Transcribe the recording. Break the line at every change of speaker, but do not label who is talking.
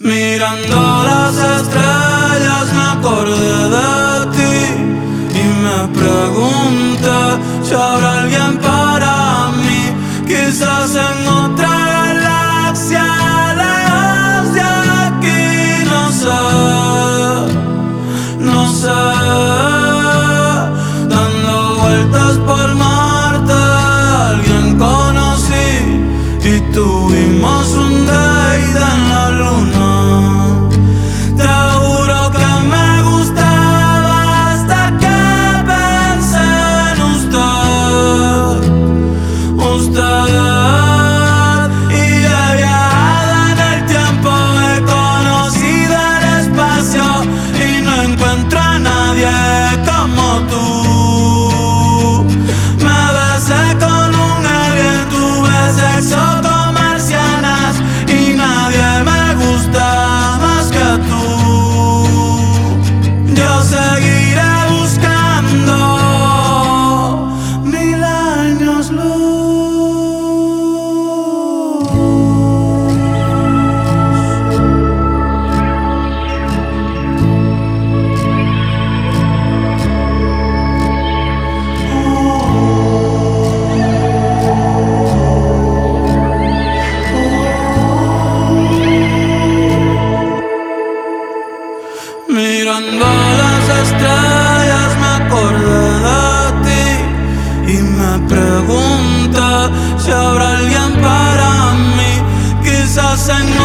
Mirando las estrellas me acordé de ti y me pregunté si habrá alguien para mí, quizás en otra galaxia, lejos de aquí, no sé, no sé, dando vueltas por Marte, alguien conocí y tuvimos un date en la luna. Mirando las estrellas me acordé de ti y me pregunto si habrá alguien para mí, quizás en